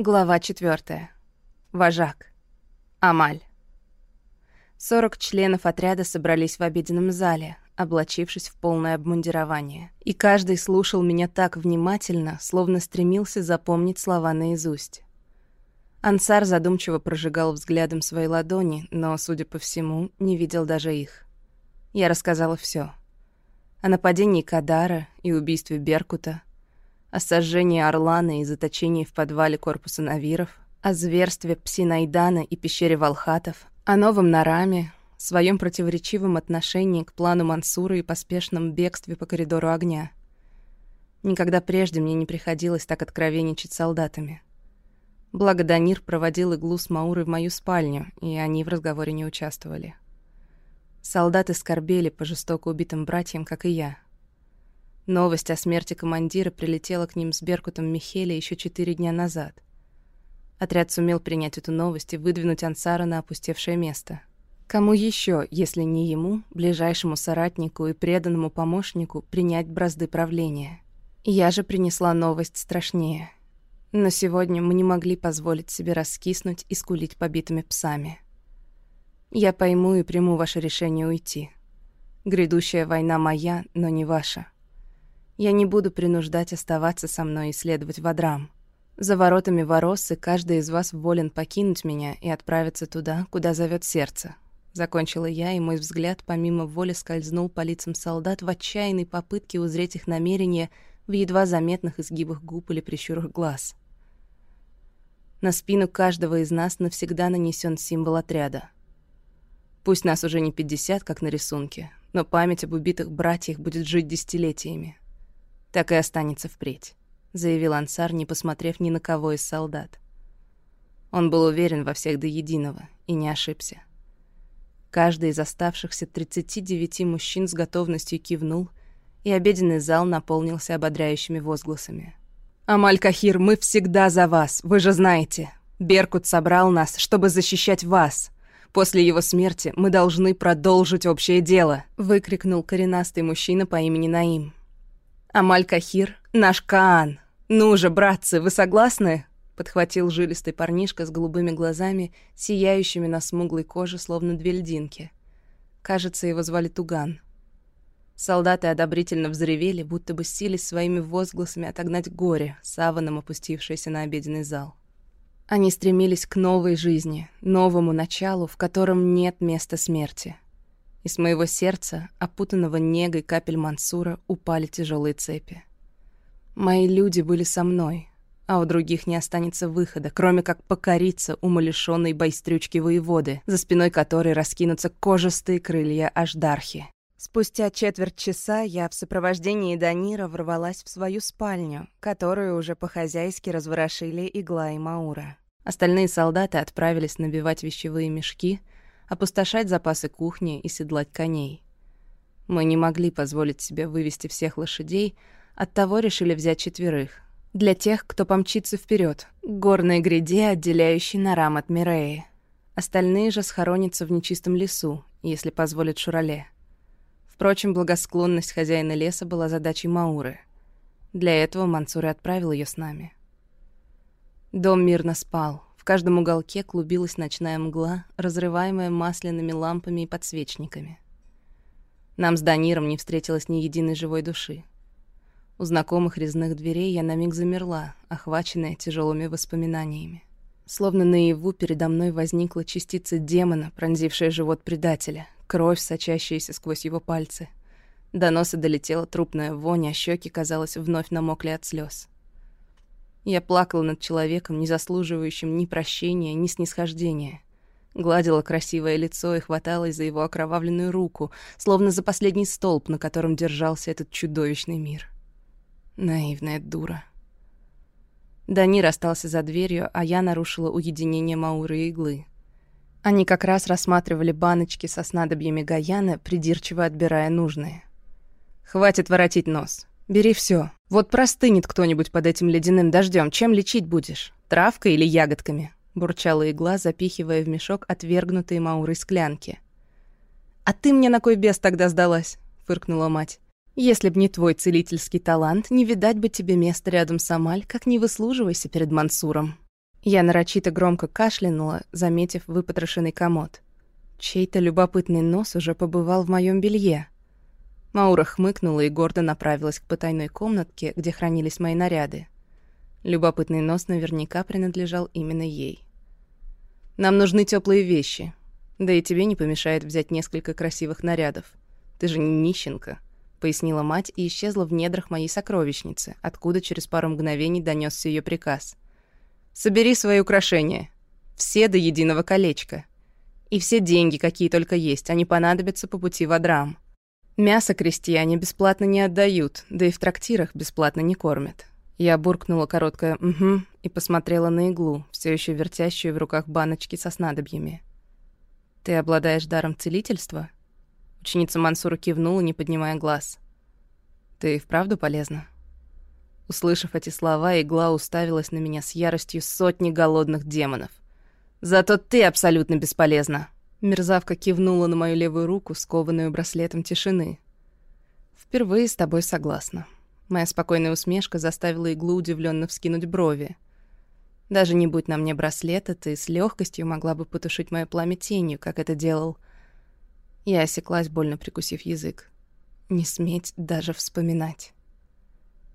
Глава 4. Вожак. Амаль. 40 членов отряда собрались в обеденном зале, облачившись в полное обмундирование. И каждый слушал меня так внимательно, словно стремился запомнить слова наизусть. Ансар задумчиво прожигал взглядом свои ладони, но, судя по всему, не видел даже их. Я рассказала все: О нападении Кадара и убийстве Беркута, о сожжении Орлана и заточении в подвале корпуса Навиров, о зверстве Псинайдана и пещере Волхатов, о новом Нараме, своем противоречивом отношении к плану Мансура и поспешном бегстве по коридору огня. Никогда прежде мне не приходилось так откровенничать солдатами. Благо Данир проводил иглу с Маурой в мою спальню, и они в разговоре не участвовали. Солдаты скорбели по жестоко убитым братьям, как и я — Новость о смерти командира прилетела к ним с Беркутом Михеля еще четыре дня назад. Отряд сумел принять эту новость и выдвинуть Ансара на опустевшее место. Кому еще, если не ему, ближайшему соратнику и преданному помощнику, принять бразды правления? Я же принесла новость страшнее. Но сегодня мы не могли позволить себе раскиснуть и скулить побитыми псами. Я пойму и приму ваше решение уйти. Грядущая война моя, но не ваша. Я не буду принуждать оставаться со мной и следовать водрам. За воротами Вороссы каждый из вас волен покинуть меня и отправиться туда, куда зовет сердце. Закончила я, и мой взгляд помимо воли скользнул по лицам солдат в отчаянной попытке узреть их намерения в едва заметных изгибах губ или прищурах глаз. На спину каждого из нас навсегда нанесен символ отряда. Пусть нас уже не 50, как на рисунке, но память об убитых братьях будет жить десятилетиями так и останется впредь», — заявил Ансар, не посмотрев ни на кого из солдат. Он был уверен во всех до единого и не ошибся. Каждый из оставшихся 39 мужчин с готовностью кивнул, и обеденный зал наполнился ободряющими возгласами. «Амаль Кахир, мы всегда за вас, вы же знаете. Беркут собрал нас, чтобы защищать вас. После его смерти мы должны продолжить общее дело», — выкрикнул коренастый мужчина по имени Наим. «Амаль-Кахир, наш Каан. Ну же, братцы, вы согласны?» Подхватил жилистый парнишка с голубыми глазами, сияющими на смуглой коже, словно две льдинки. Кажется, его звали Туган. Солдаты одобрительно взревели, будто бы сились своими возгласами отогнать горе, саваном опустившееся на обеденный зал. Они стремились к новой жизни, новому началу, в котором нет места смерти — и с моего сердца, опутанного негой капель Мансура, упали тяжелые цепи. Мои люди были со мной, а у других не останется выхода, кроме как покориться умалишенной байстрючки воеводы, за спиной которой раскинутся кожистые крылья Аждархи. Спустя четверть часа я в сопровождении Данира ворвалась в свою спальню, которую уже по-хозяйски разворошили Игла и Маура. Остальные солдаты отправились набивать вещевые мешки — опустошать запасы кухни и седлать коней. Мы не могли позволить себе вывести всех лошадей, оттого решили взять четверых. Для тех, кто помчится вперед, к горной гряде, отделяющей Нарам от Миреи. Остальные же схоронятся в нечистом лесу, если позволит Шурале. Впрочем, благосклонность хозяина леса была задачей Мауры. Для этого Мансур и отправил ее с нами. Дом мирно спал каждом уголке клубилась ночная мгла, разрываемая масляными лампами и подсвечниками. Нам с Даниром не встретилось ни единой живой души. У знакомых резных дверей я на миг замерла, охваченная тяжелыми воспоминаниями. Словно наяву передо мной возникла частица демона, пронзившая живот предателя, кровь, сочащаяся сквозь его пальцы. До носа долетела трупная вонь, а щеки, казалось, вновь намокли от слез. Я плакала над человеком, не заслуживающим ни прощения, ни снисхождения. Гладила красивое лицо и хваталась за его окровавленную руку, словно за последний столб, на котором держался этот чудовищный мир. Наивная дура. Данир остался за дверью, а я нарушила уединение Мауры и Иглы. Они как раз рассматривали баночки со снадобьями Гаяна, придирчиво отбирая нужные. «Хватит воротить нос. Бери все. Вот простынет кто-нибудь под этим ледяным дождем, чем лечить будешь? Травкой или ягодками?» Бурчала игла, запихивая в мешок отвергнутые Маурой склянки. «А ты мне на кой бес тогда сдалась?» — фыркнула мать. «Если б не твой целительский талант, не видать бы тебе места рядом с Амаль, как не выслуживайся перед Мансуром». Я нарочито громко кашлянула, заметив выпотрошенный комод. Чей-то любопытный нос уже побывал в моем белье. Маура хмыкнула и гордо направилась к потайной комнатке, где хранились мои наряды. Любопытный нос наверняка принадлежал именно ей. «Нам нужны теплые вещи. Да и тебе не помешает взять несколько красивых нарядов. Ты же не нищенка», — пояснила мать и исчезла в недрах моей сокровищницы, откуда через пару мгновений донесся ее приказ — Собери свои украшения. Все до единого колечка. И все деньги, какие только есть, они понадобятся по пути в Адрам. Мясо крестьяне бесплатно не отдают, да и в трактирах бесплатно не кормят. Я буркнула короткое «угу» и посмотрела на иглу, все еще вертящую в руках баночки со снадобьями. «Ты обладаешь даром целительства?» Ученица Мансура кивнула, не поднимая глаз. «Ты вправду полезна?» Услышав эти слова, игла уставилась на меня с яростью сотни голодных демонов. «Зато ты абсолютно бесполезна!» Мерзавка кивнула на мою левую руку, скованную браслетом тишины. «Впервые с тобой согласна». Моя спокойная усмешка заставила иглу удивленно вскинуть брови. Даже не будь на мне браслета, ты с легкостью могла бы потушить мое пламя тенью, как это делал. Я осеклась, больно прикусив язык. Не сметь даже вспоминать.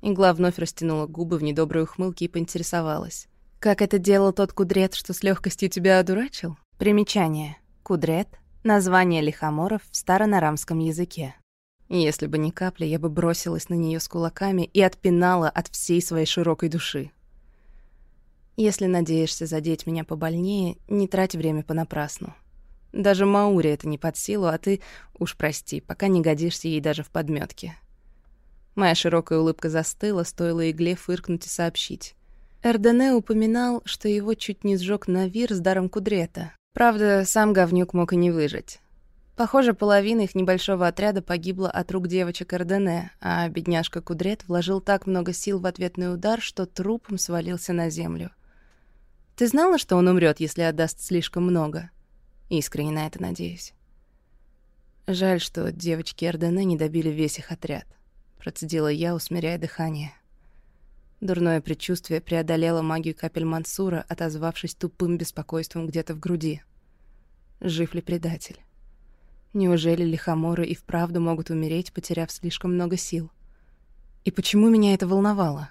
Игла вновь растянула губы в недоброй ухмылке и поинтересовалась. «Как это делал тот кудрет, что с легкостью тебя одурачил?» Примечание. Кудрет — название лихоморов в старонарамском языке. Если бы ни капли, я бы бросилась на нее с кулаками и отпинала от всей своей широкой души. Если надеешься задеть меня побольнее, не трать время понапрасну. Даже Мауре это не под силу, а ты, уж прости, пока не годишься ей даже в подметке. Моя широкая улыбка застыла, стоило игле фыркнуть и сообщить. Эрдене упоминал, что его чуть не сжег Навир с даром Кудрета. Правда, сам говнюк мог и не выжить. Похоже, половина их небольшого отряда погибла от рук девочек Эрдене, а бедняжка Кудрет вложил так много сил в ответный удар, что трупом свалился на землю. Ты знала, что он умрет, если отдаст слишком много? Искренне на это надеюсь. Жаль, что девочки Эрдене не добили весь их отряд процедила я, усмиряя дыхание. Дурное предчувствие преодолело магию капель Мансура, отозвавшись тупым беспокойством где-то в груди. Жив ли предатель? Неужели лихоморы и вправду могут умереть, потеряв слишком много сил? И почему меня это волновало?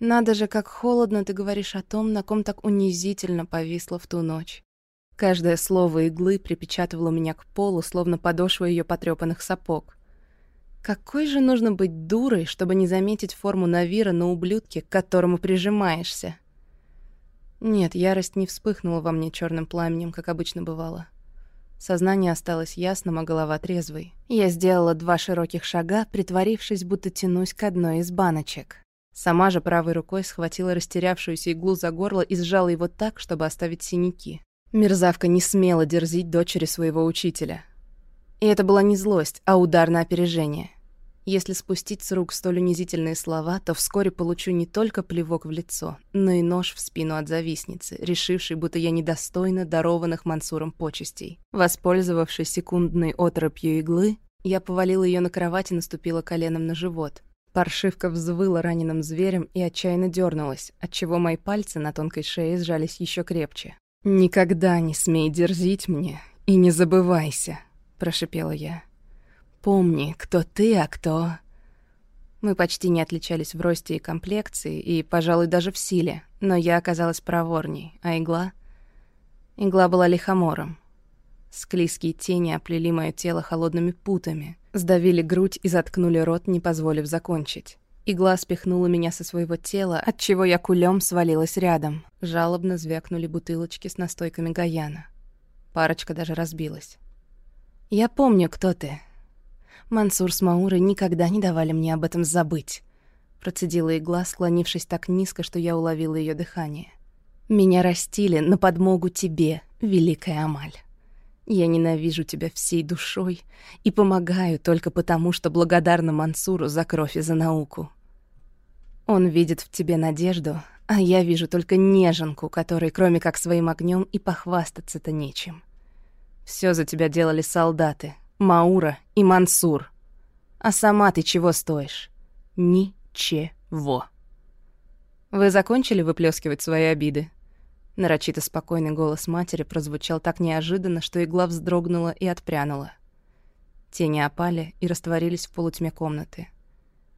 Надо же, как холодно ты говоришь о том, на ком так унизительно повисло в ту ночь. Каждое слово иглы припечатывало меня к полу, словно подошва ее потрепанных сапог. Какой же нужно быть дурой, чтобы не заметить форму Навира на ублюдке, к которому прижимаешься? Нет, ярость не вспыхнула во мне черным пламенем, как обычно бывало. Сознание осталось ясным, а голова трезвой. Я сделала два широких шага, притворившись, будто тянусь к одной из баночек. Сама же правой рукой схватила растерявшуюся иглу за горло и сжала его так, чтобы оставить синяки. Мерзавка не смела дерзить дочери своего учителя. И это была не злость, а удар на опережение. Если спустить с рук столь унизительные слова, то вскоре получу не только плевок в лицо, но и нож в спину от завистницы, решившей, будто я недостойна дарованных Мансуром почестей. Воспользовавшись секундной отропью иглы, я повалила ее на кровать и наступила коленом на живот. Паршивка взвыла раненым зверем и отчаянно дернулась, отчего мои пальцы на тонкой шее сжались еще крепче. «Никогда не смей дерзить мне и не забывайся», — прошипела я. «Помни, кто ты, а кто...» Мы почти не отличались в росте и комплекции, и, пожалуй, даже в силе, но я оказалась проворней, а игла... Игла была лихомором. Склизкие тени оплели мое тело холодными путами, сдавили грудь и заткнули рот, не позволив закончить. Игла спихнула меня со своего тела, от чего я кулем свалилась рядом. Жалобно звякнули бутылочки с настойками Гаяна. Парочка даже разбилась. «Я помню, кто ты». Мансур с Маурой никогда не давали мне об этом забыть. Процедила игла, склонившись так низко, что я уловила ее дыхание. «Меня растили на подмогу тебе, великая Амаль. Я ненавижу тебя всей душой и помогаю только потому, что благодарна Мансуру за кровь и за науку. Он видит в тебе надежду, а я вижу только неженку, которой, кроме как своим огнем, и похвастаться-то нечем. Все за тебя делали солдаты, Маура и Мансур. А сама ты чего стоишь? Ничего. «Вы закончили выплескивать свои обиды?» Нарочито спокойный голос матери прозвучал так неожиданно, что игла вздрогнула и отпрянула. Тени опали и растворились в полутьме комнаты.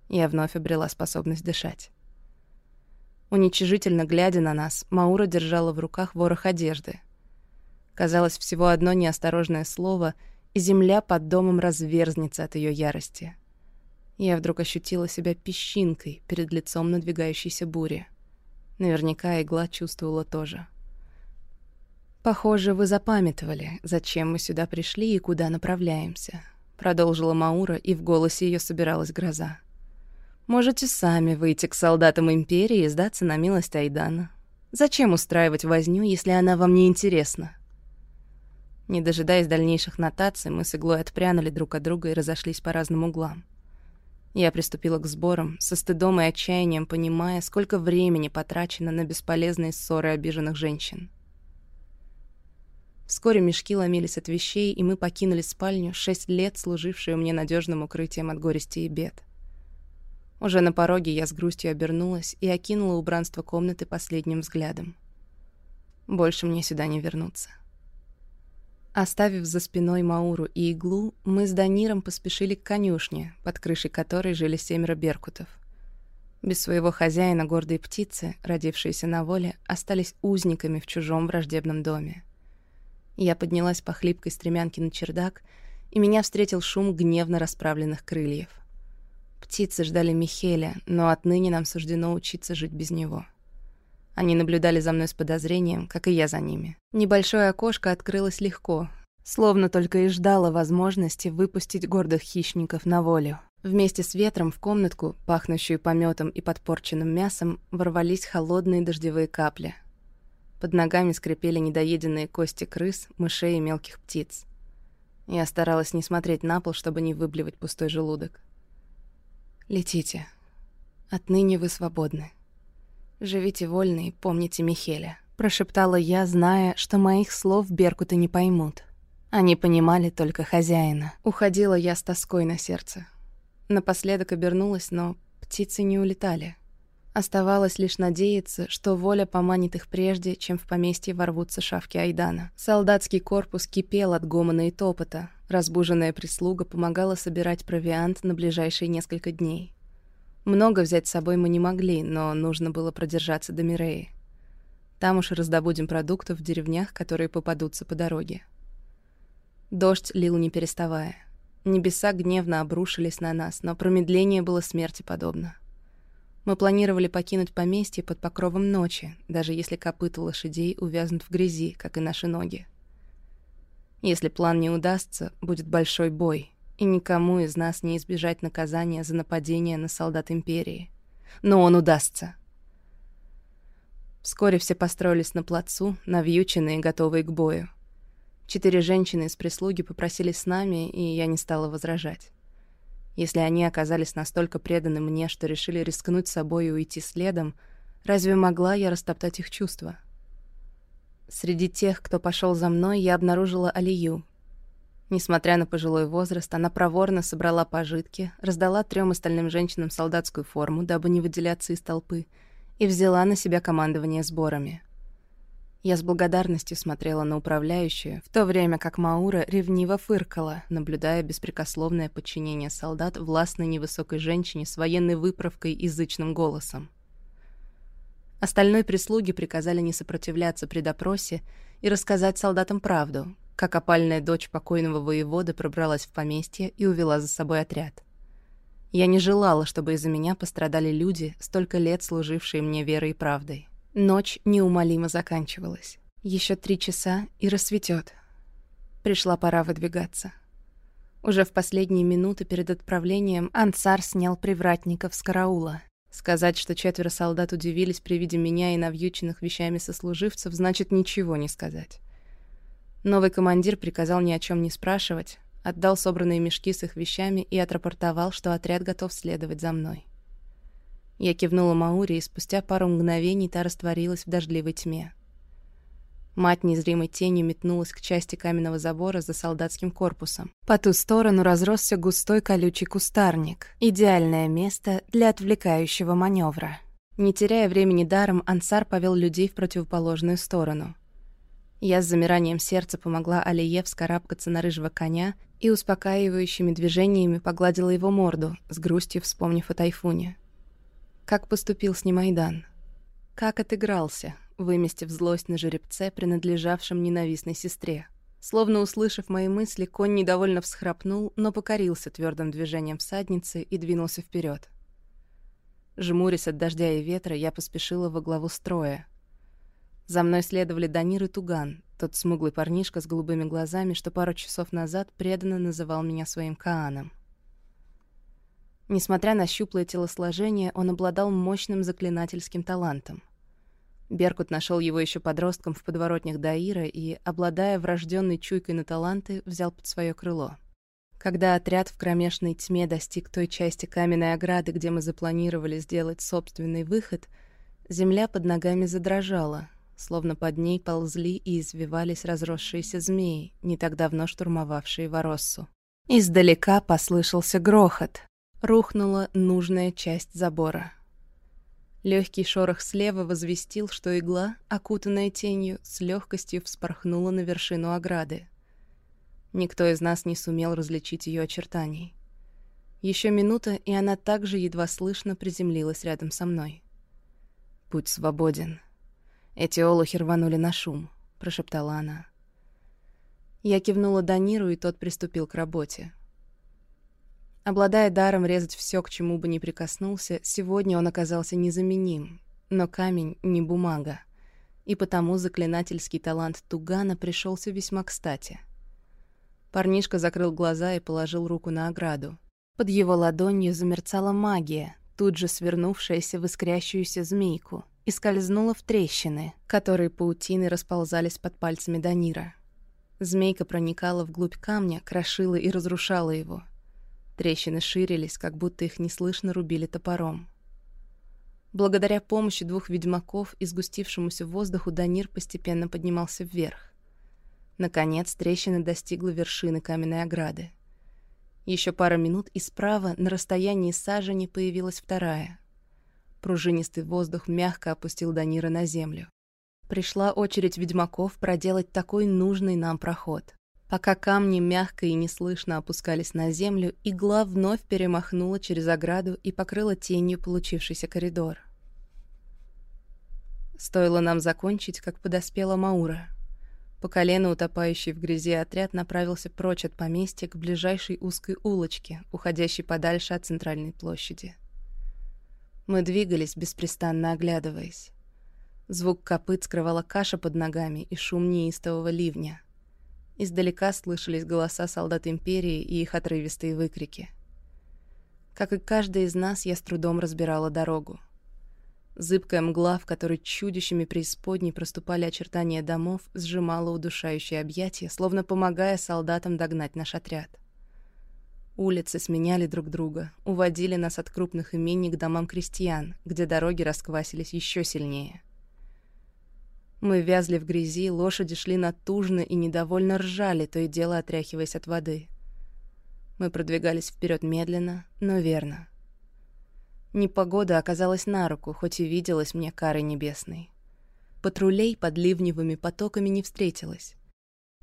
Я вновь обрела способность дышать. Уничижительно глядя на нас, Маура держала в руках ворох одежды. Казалось, всего одно неосторожное слово, и земля под домом разверзнется от ее ярости. Я вдруг ощутила себя песчинкой перед лицом надвигающейся бури. Наверняка игла чувствовала тоже. «Похоже, вы запамятовали, зачем мы сюда пришли и куда направляемся», — продолжила Маура, и в голосе ее собиралась гроза. «Можете сами выйти к солдатам Империи и сдаться на милость Айдана. Зачем устраивать возню, если она вам не интересна?» Не дожидаясь дальнейших нотаций, мы с иглой отпрянули друг от друга и разошлись по разным углам. Я приступила к сборам, со стыдом и отчаянием понимая, сколько времени потрачено на бесполезные ссоры обиженных женщин. Вскоре мешки ломились от вещей, и мы покинули спальню, шесть лет служившую мне надежным укрытием от горести и бед. Уже на пороге я с грустью обернулась и окинула убранство комнаты последним взглядом. Больше мне сюда не вернуться. Оставив за спиной Мауру и иглу, мы с Даниром поспешили к конюшне, под крышей которой жили семеро беркутов. Без своего хозяина гордые птицы, родившиеся на воле, остались узниками в чужом враждебном доме. Я поднялась по хлипкой стремянке на чердак, и меня встретил шум гневно расправленных крыльев. Птицы ждали Михеля, но отныне нам суждено учиться жить без него. Они наблюдали за мной с подозрением, как и я за ними. Небольшое окошко открылось легко, словно только и ждало возможности выпустить гордых хищников на волю. Вместе с ветром в комнатку, пахнущую пометом и подпорченным мясом, ворвались холодные дождевые капли. Под ногами скрипели недоеденные кости крыс, мышей и мелких птиц. Я старалась не смотреть на пол, чтобы не выблевать пустой желудок. «Летите. Отныне вы свободны», «Живите вольно и помните Михеля», — прошептала я, зная, что моих слов беркуты не поймут. Они понимали только хозяина. Уходила я с тоской на сердце. Напоследок обернулась, но птицы не улетали. Оставалось лишь надеяться, что воля поманит их прежде, чем в поместье ворвутся шавки Айдана. Солдатский корпус кипел от гомона и топота. Разбуженная прислуга помогала собирать провиант на ближайшие несколько дней. Много взять с собой мы не могли, но нужно было продержаться до Миреи. Там уж раздобудем продуктов в деревнях, которые попадутся по дороге. Дождь лил не переставая. Небеса гневно обрушились на нас, но промедление было смерти подобно. Мы планировали покинуть поместье под покровом ночи, даже если копыта лошадей увязнут в грязи, как и наши ноги. Если план не удастся, будет большой бой, и никому из нас не избежать наказания за нападение на солдат Империи. Но он удастся. Вскоре все построились на плацу, навьюченные и готовые к бою. Четыре женщины из прислуги попросили с нами, и я не стала возражать. Если они оказались настолько преданы мне, что решили рискнуть собой и уйти следом, разве могла я растоптать их чувства? Среди тех, кто пошел за мной, я обнаружила Алию, Несмотря на пожилой возраст, она проворно собрала пожитки, раздала трем остальным женщинам солдатскую форму, дабы не выделяться из толпы, и взяла на себя командование сборами. Я с благодарностью смотрела на управляющую, в то время как Маура ревниво фыркала, наблюдая беспрекословное подчинение солдат властной невысокой женщине с военной выправкой и зычным голосом. Остальной прислуги приказали не сопротивляться при допросе и рассказать солдатам правду, как опальная дочь покойного воевода пробралась в поместье и увела за собой отряд. Я не желала, чтобы из-за меня пострадали люди, столько лет служившие мне верой и правдой. Ночь неумолимо заканчивалась. Еще три часа и рассветет. Пришла пора выдвигаться. Уже в последние минуты перед отправлением Ансар снял привратников с караула. Сказать, что четверо солдат удивились при виде меня и навьюченных вещами сослуживцев, значит ничего не сказать. Новый командир приказал ни о чем не спрашивать, отдал собранные мешки с их вещами и отрапортовал, что отряд готов следовать за мной. Я кивнула Маури, и спустя пару мгновений та растворилась в дождливой тьме. Мать незримой тенью метнулась к части каменного забора за солдатским корпусом. По ту сторону разросся густой колючий кустарник. Идеальное место для отвлекающего маневра. Не теряя времени даром, Ансар повел людей в противоположную сторону. Я с замиранием сердца помогла Алие вскарабкаться на рыжего коня и успокаивающими движениями погладила его морду, с грустью вспомнив о тайфуне. Как поступил с ним Айдан? Как отыгрался, выместив злость на жеребце, принадлежавшем ненавистной сестре? Словно услышав мои мысли, конь недовольно всхрапнул, но покорился твердым движением всадницы и двинулся вперед. Жмурясь от дождя и ветра, я поспешила во главу строя, за мной следовали Данир и Туган, тот смуглый парнишка с голубыми глазами, что пару часов назад преданно называл меня своим Кааном. Несмотря на щуплое телосложение, он обладал мощным заклинательским талантом. Беркут нашел его еще подростком в подворотнях Даира и, обладая врожденной чуйкой на таланты, взял под свое крыло. Когда отряд в кромешной тьме достиг той части каменной ограды, где мы запланировали сделать собственный выход, земля под ногами задрожала, словно под ней ползли и извивались разросшиеся змеи, не так давно штурмовавшие Вороссу. Издалека послышался грохот. Рухнула нужная часть забора. Легкий шорох слева возвестил, что игла, окутанная тенью, с легкостью вспорхнула на вершину ограды. Никто из нас не сумел различить ее очертаний. Еще минута, и она также едва слышно приземлилась рядом со мной. «Путь свободен», «Эти олухи рванули на шум», — прошептала она. Я кивнула Даниру, и тот приступил к работе. Обладая даром резать все, к чему бы ни прикоснулся, сегодня он оказался незаменим. Но камень — не бумага. И потому заклинательский талант Тугана пришелся весьма кстати. Парнишка закрыл глаза и положил руку на ограду. Под его ладонью замерцала магия, тут же свернувшаяся в искрящуюся змейку — и скользнула в трещины, которые паутины расползались под пальцами Данира. Змейка проникала вглубь камня, крошила и разрушала его. Трещины ширились, как будто их неслышно рубили топором. Благодаря помощи двух ведьмаков и сгустившемуся воздуху Данир постепенно поднимался вверх. Наконец трещина достигла вершины каменной ограды. Еще пара минут, и справа, на расстоянии сажени, появилась вторая. Пружинистый воздух мягко опустил Данира на землю. Пришла очередь ведьмаков проделать такой нужный нам проход. Пока камни мягко и неслышно опускались на землю, игла вновь перемахнула через ограду и покрыла тенью получившийся коридор. Стоило нам закончить, как подоспела Маура. По колено утопающий в грязи отряд направился прочь от поместья к ближайшей узкой улочке, уходящей подальше от центральной площади. Мы двигались, беспрестанно оглядываясь. Звук копыт скрывала каша под ногами и шум неистового ливня. Издалека слышались голоса солдат Империи и их отрывистые выкрики. Как и каждый из нас, я с трудом разбирала дорогу. Зыбкая мгла, в которой чудищами преисподней проступали очертания домов, сжимала удушающее объятие, словно помогая солдатам догнать наш отряд. Улицы сменяли друг друга, уводили нас от крупных имений к домам крестьян, где дороги расквасились еще сильнее. Мы вязли в грязи, лошади шли натужно и недовольно ржали, то и дело отряхиваясь от воды. Мы продвигались вперед медленно, но верно. Непогода оказалась на руку, хоть и виделась мне карой небесной. Патрулей под ливневыми потоками не встретилось.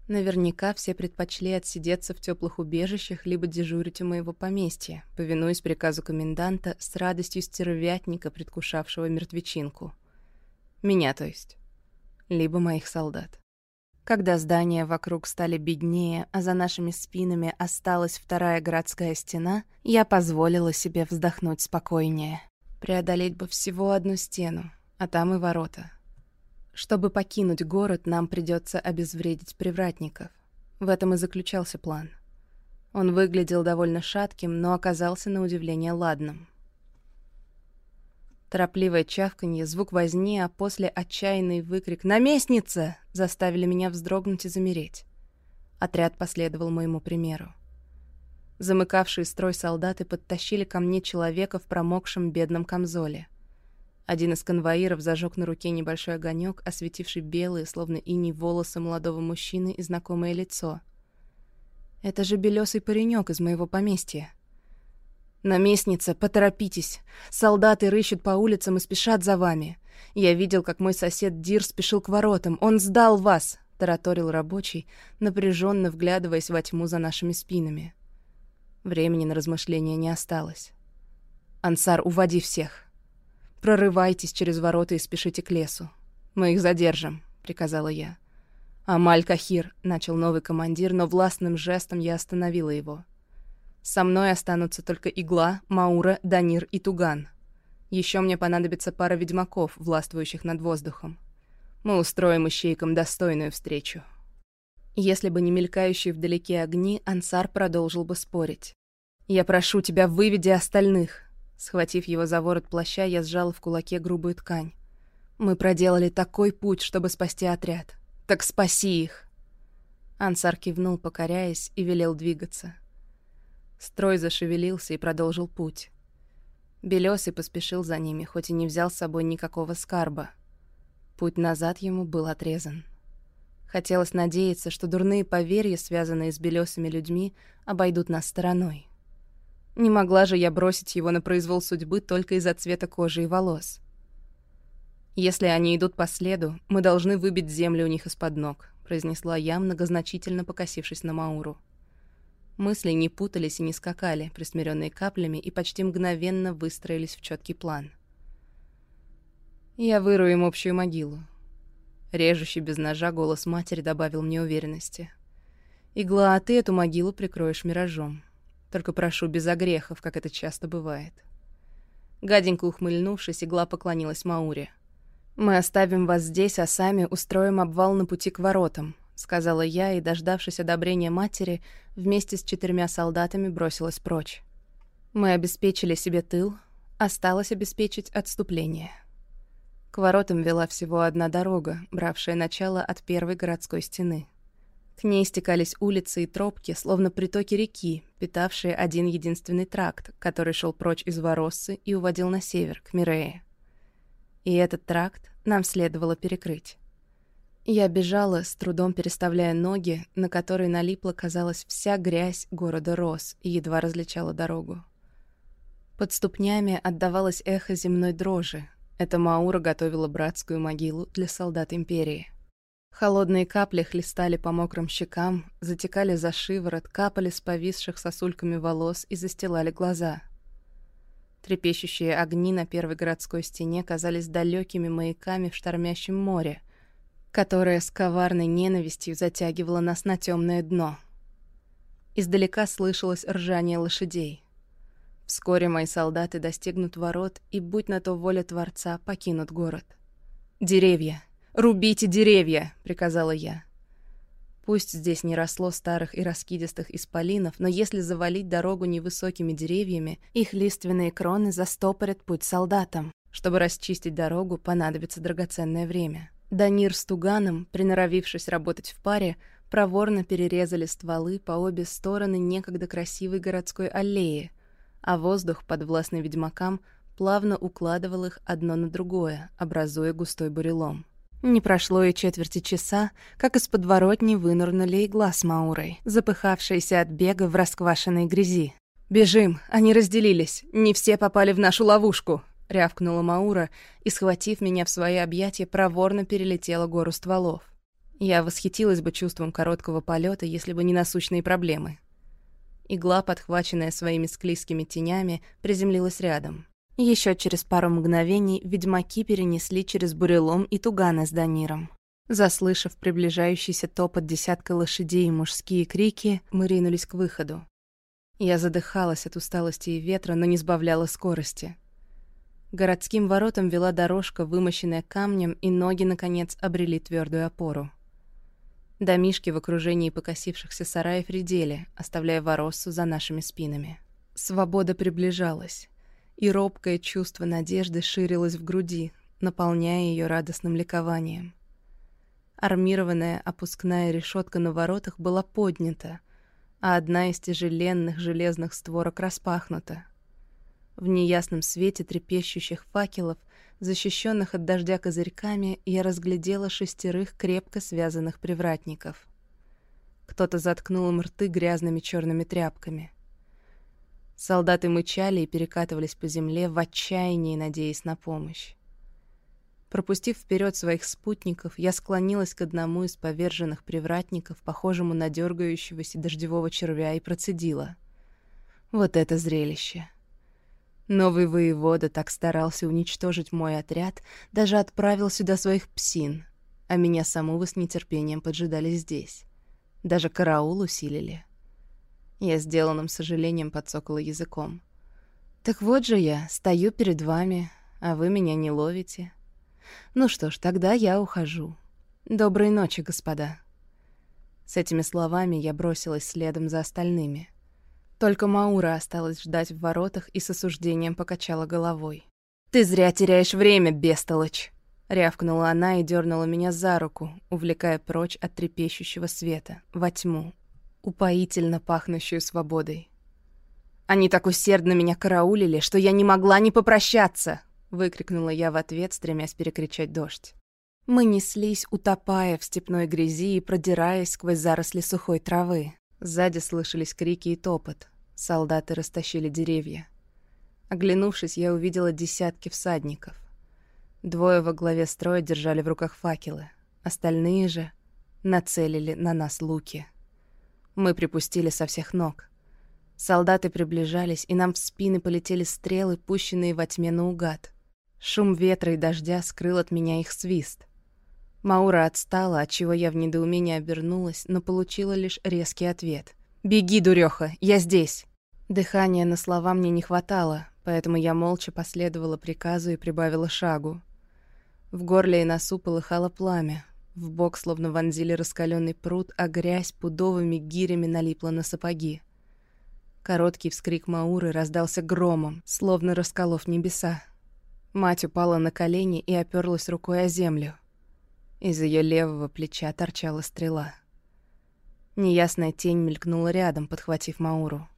Наверняка все предпочли отсидеться в теплых убежищах либо дежурить у моего поместья, повинуясь приказу коменданта с радостью стервятника, предвкушавшего мертвечинку. Меня, то есть. Либо моих солдат. Когда здания вокруг стали беднее, а за нашими спинами осталась вторая городская стена, я позволила себе вздохнуть спокойнее. Преодолеть бы всего одну стену, а там и ворота — чтобы покинуть город, нам придется обезвредить привратников. В этом и заключался план. Он выглядел довольно шатким, но оказался на удивление ладным. Торопливое чавканье, звук возни, а после отчаянный выкрик «Наместница!» заставили меня вздрогнуть и замереть. Отряд последовал моему примеру. Замыкавшие строй солдаты подтащили ко мне человека в промокшем бедном камзоле — один из конвоиров зажег на руке небольшой огонек, осветивший белые, словно иней, волосы молодого мужчины и знакомое лицо. «Это же белесый паренек из моего поместья». «Наместница, поторопитесь! Солдаты рыщут по улицам и спешат за вами. Я видел, как мой сосед Дир спешил к воротам. Он сдал вас!» — тараторил рабочий, напряженно вглядываясь во тьму за нашими спинами. Времени на размышления не осталось. «Ансар, уводи всех. Прорывайтесь через ворота и спешите к лесу. Мы их задержим», — приказала я. «Амаль Кахир», — начал новый командир, но властным жестом я остановила его. «Со мной останутся только Игла, Маура, Данир и Туган. Еще мне понадобится пара ведьмаков, властвующих над воздухом. Мы устроим ищейкам достойную встречу». Если бы не мелькающие вдалеке огни, Ансар продолжил бы спорить. «Я прошу тебя, выведи остальных!» Схватив его за ворот плаща, я сжала в кулаке грубую ткань. «Мы проделали такой путь, чтобы спасти отряд. Так спаси их!» Ансар кивнул, покоряясь, и велел двигаться. Строй зашевелился и продолжил путь. Белёсый поспешил за ними, хоть и не взял с собой никакого скарба. Путь назад ему был отрезан. Хотелось надеяться, что дурные поверья, связанные с белесыми людьми, обойдут нас стороной. Не могла же я бросить его на произвол судьбы только из-за цвета кожи и волос. «Если они идут по следу, мы должны выбить землю у них из-под ног», произнесла я, многозначительно покосившись на Мауру. Мысли не путались и не скакали, присмиренные каплями, и почти мгновенно выстроились в четкий план. «Я вырую им общую могилу». Режущий без ножа голос матери добавил мне уверенности. «Игла, а ты эту могилу прикроешь миражом. Только прошу, без огрехов, как это часто бывает». Гаденько ухмыльнувшись, игла поклонилась Мауре. «Мы оставим вас здесь, а сами устроим обвал на пути к воротам сказала я и, дождавшись одобрения матери, вместе с четырьмя солдатами бросилась прочь. Мы обеспечили себе тыл, осталось обеспечить отступление. К воротам вела всего одна дорога, бравшая начало от первой городской стены. К ней стекались улицы и тропки, словно притоки реки, питавшие один единственный тракт, который шел прочь из Вороссы и уводил на север, к Мирее. И этот тракт нам следовало перекрыть. Я бежала, с трудом переставляя ноги, на которые налипла, казалось, вся грязь города Рос, и едва различала дорогу. Под ступнями отдавалось эхо земной дрожи. Эта Маура готовила братскую могилу для солдат Империи. Холодные капли хлестали по мокрым щекам, затекали за шиворот, капали с повисших сосульками волос и застилали глаза. Трепещущие огни на первой городской стене казались далекими маяками в штормящем море — которая с коварной ненавистью затягивала нас на темное дно. Издалека слышалось ржание лошадей. Вскоре мои солдаты достигнут ворот и, будь на то воля Творца, покинут город. «Деревья! Рубите деревья!» — приказала я. Пусть здесь не росло старых и раскидистых исполинов, но если завалить дорогу невысокими деревьями, их лиственные кроны застопорят путь солдатам. Чтобы расчистить дорогу, понадобится драгоценное время. Данир с Туганом, приноровившись работать в паре, проворно перерезали стволы по обе стороны некогда красивой городской аллеи, а воздух, подвластный ведьмакам, плавно укладывал их одно на другое, образуя густой бурелом. Не прошло и четверти часа, как из подворотни вынырнули игла с Маурой, запыхавшиеся от бега в расквашенной грязи. «Бежим! Они разделились! Не все попали в нашу ловушку!» — рявкнула Маура и, схватив меня в свои объятия, проворно перелетела гору стволов. Я восхитилась бы чувством короткого полета, если бы не насущные проблемы. Игла, подхваченная своими склизкими тенями, приземлилась рядом. Еще через пару мгновений ведьмаки перенесли через бурелом и тугана с Даниром. Заслышав приближающийся топот десятка лошадей и мужские крики, мы ринулись к выходу. Я задыхалась от усталости и ветра, но не сбавляла скорости. Городским воротам вела дорожка, вымощенная камнем, и ноги, наконец, обрели твердую опору. Домишки в окружении покосившихся сараев редели, оставляя вороссу за нашими спинами. Свобода приближалась, и робкое чувство надежды ширилось в груди, наполняя ее радостным ликованием. Армированная опускная решетка на воротах была поднята, а одна из тяжеленных железных створок распахнута. В неясном свете трепещущих факелов, защищенных от дождя козырьками, я разглядела шестерых крепко связанных привратников. Кто-то заткнул им рты грязными черными тряпками. Солдаты мычали и перекатывались по земле в отчаянии, надеясь на помощь. Пропустив вперед своих спутников, я склонилась к одному из поверженных привратников, похожему на дергающегося дождевого червя, и процедила. Вот это зрелище! Новый воевода так старался уничтожить мой отряд, даже отправил сюда своих псин, а меня саму вы с нетерпением поджидали здесь. Даже караул усилили. Я сделанным сожалением подсокала языком. «Так вот же я, стою перед вами, а вы меня не ловите. Ну что ж, тогда я ухожу. Доброй ночи, господа». С этими словами я бросилась следом за остальными. Только Маура осталась ждать в воротах и с осуждением покачала головой. «Ты зря теряешь время, бестолочь!» Рявкнула она и дернула меня за руку, увлекая прочь от трепещущего света, во тьму, упоительно пахнущую свободой. «Они так усердно меня караулили, что я не могла не попрощаться!» — выкрикнула я в ответ, стремясь перекричать дождь. Мы неслись, утопая в степной грязи и продираясь сквозь заросли сухой травы. Сзади слышались крики и топот. Солдаты растащили деревья. Оглянувшись, я увидела десятки всадников. Двое во главе строя держали в руках факелы. Остальные же нацелили на нас луки. Мы припустили со всех ног. Солдаты приближались, и нам в спины полетели стрелы, пущенные во тьме наугад. Шум ветра и дождя скрыл от меня их свист. Маура отстала, отчего я в недоумении обернулась, но получила лишь резкий ответ. «Беги, дурёха, я здесь!» Дыхания на слова мне не хватало, поэтому я молча последовала приказу и прибавила шагу. В горле и носу полыхало пламя. В бок словно вонзили раскаленный пруд, а грязь пудовыми гирями налипла на сапоги. Короткий вскрик Мауры раздался громом, словно расколов небеса. Мать упала на колени и оперлась рукой о землю. Из ее левого плеча торчала стрела. Неясная тень мелькнула рядом, подхватив Мауру.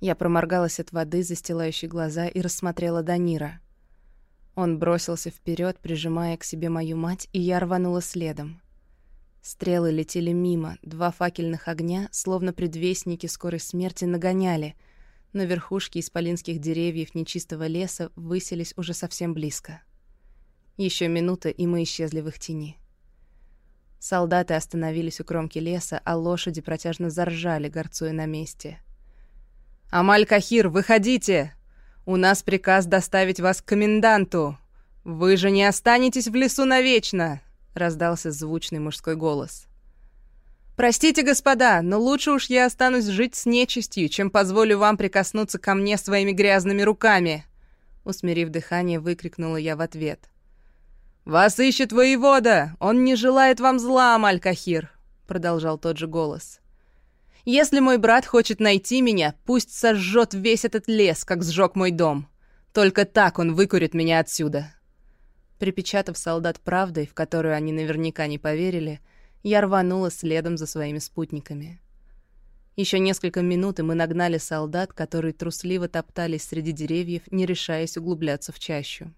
Я проморгалась от воды, застилающей глаза, и рассмотрела Данира. Он бросился вперед, прижимая к себе мою мать, и я рванула следом. Стрелы летели мимо, два факельных огня, словно предвестники скорой смерти, нагоняли, но верхушки исполинских деревьев нечистого леса высились уже совсем близко. Еще минута, и мы исчезли в их тени. Солдаты остановились у кромки леса, а лошади протяжно заржали, горцуя на месте. «Амаль-Кахир, выходите! У нас приказ доставить вас к коменданту! Вы же не останетесь в лесу навечно!» — раздался звучный мужской голос. «Простите, господа, но лучше уж я останусь жить с нечистью, чем позволю вам прикоснуться ко мне своими грязными руками!» Усмирив дыхание, выкрикнула я в ответ. «Вас ищет воевода! Он не желает вам зла, Амаль-Кахир!» Продолжал тот же голос. «Если мой брат хочет найти меня, пусть сожжет весь этот лес, как сжег мой дом. Только так он выкурит меня отсюда». Припечатав солдат правдой, в которую они наверняка не поверили, я рванула следом за своими спутниками. Еще несколько минут, и мы нагнали солдат, которые трусливо топтались среди деревьев, не решаясь углубляться в чащу.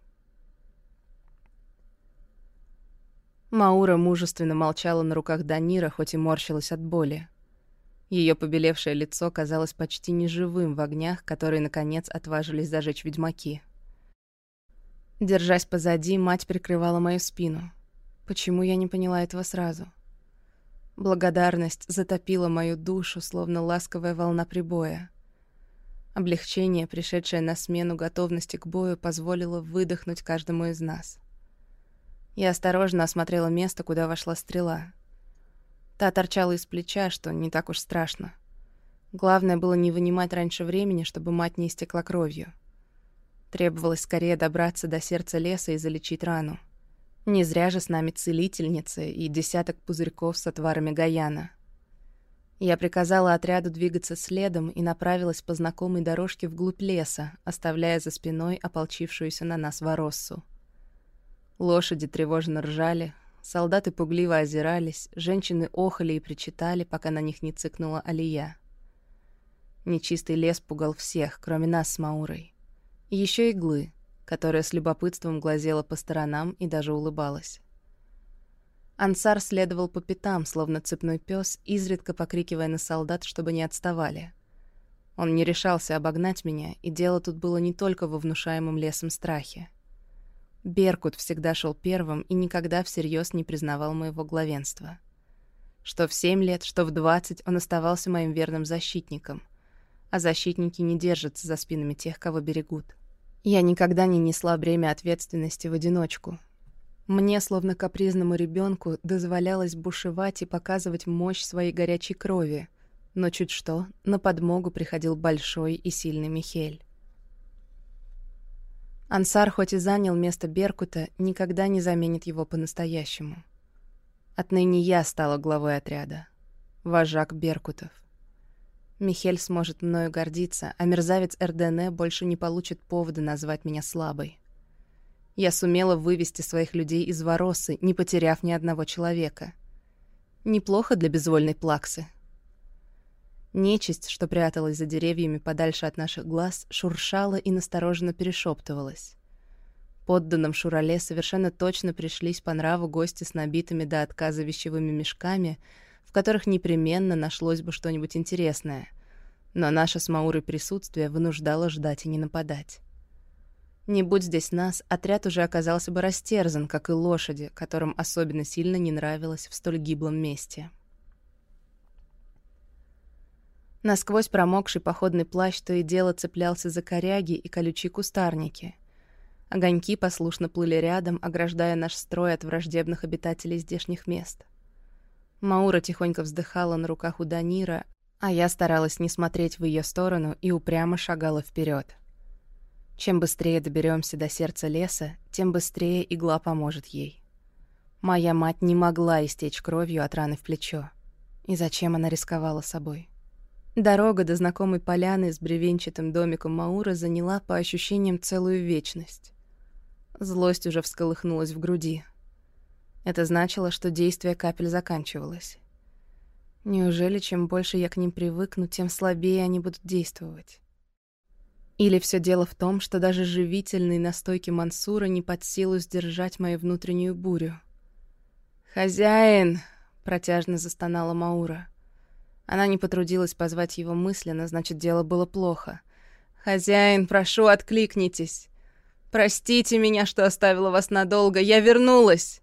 Маура мужественно молчала на руках Данира, хоть и морщилась от боли. Ее побелевшее лицо казалось почти неживым в огнях, которые, наконец, отважились зажечь ведьмаки. Держась позади, мать прикрывала мою спину. Почему я не поняла этого сразу? Благодарность затопила мою душу, словно ласковая волна прибоя. Облегчение, пришедшее на смену готовности к бою, позволило выдохнуть каждому из нас. Я осторожно осмотрела место, куда вошла стрела. Та торчала из плеча, что не так уж страшно. Главное было не вынимать раньше времени, чтобы мать не истекла кровью. Требовалось скорее добраться до сердца леса и залечить рану. Не зря же с нами целительница и десяток пузырьков с отварами Гаяна. Я приказала отряду двигаться следом и направилась по знакомой дорожке вглубь леса, оставляя за спиной ополчившуюся на нас вороссу. Лошади тревожно ржали, солдаты пугливо озирались, женщины охали и причитали, пока на них не цыкнула Алия. Нечистый лес пугал всех, кроме нас с Маурой. Еще иглы, которая с любопытством глазела по сторонам и даже улыбалась. Ансар следовал по пятам, словно цепной пес, изредка покрикивая на солдат, чтобы не отставали. Он не решался обогнать меня, и дело тут было не только во внушаемом лесом страхе. Беркут всегда шел первым и никогда всерьез не признавал моего главенства. Что в семь лет, что в двадцать он оставался моим верным защитником. А защитники не держатся за спинами тех, кого берегут. Я никогда не несла бремя ответственности в одиночку. Мне, словно капризному ребенку, дозволялось бушевать и показывать мощь своей горячей крови, но чуть что, на подмогу приходил большой и сильный Михель. Ансар, хоть и занял место Беркута, никогда не заменит его по-настоящему. Отныне я стала главой отряда. Вожак Беркутов. Михель сможет мною гордиться, а мерзавец РДН больше не получит повода назвать меня слабой. Я сумела вывести своих людей из Воросы, не потеряв ни одного человека. Неплохо для безвольной плаксы. Нечисть, что пряталась за деревьями подальше от наших глаз, шуршала и настороженно перешептывалась. Подданным Шурале совершенно точно пришлись по нраву гости с набитыми до отказа вещевыми мешками, в которых непременно нашлось бы что-нибудь интересное. Но наше с Маурой присутствие вынуждало ждать и не нападать. Не будь здесь нас, отряд уже оказался бы растерзан, как и лошади, которым особенно сильно не нравилось в столь гиблом месте. Насквозь промокший походный плащ то и дело цеплялся за коряги и колючие кустарники. Огоньки послушно плыли рядом, ограждая наш строй от враждебных обитателей здешних мест. Маура тихонько вздыхала на руках у Данира, а я старалась не смотреть в ее сторону и упрямо шагала вперед. Чем быстрее доберемся до сердца леса, тем быстрее игла поможет ей. Моя мать не могла истечь кровью от раны в плечо. И зачем она рисковала собой? Дорога до знакомой поляны с бревенчатым домиком Маура заняла, по ощущениям, целую вечность. Злость уже всколыхнулась в груди. Это значило, что действие капель заканчивалось. Неужели чем больше я к ним привыкну, тем слабее они будут действовать? Или все дело в том, что даже живительные настойки Мансура не под силу сдержать мою внутреннюю бурю? «Хозяин!» — протяжно застонала Маура. Она не потрудилась позвать его мысленно, значит, дело было плохо. «Хозяин, прошу, откликнитесь! Простите меня, что оставила вас надолго, я вернулась!»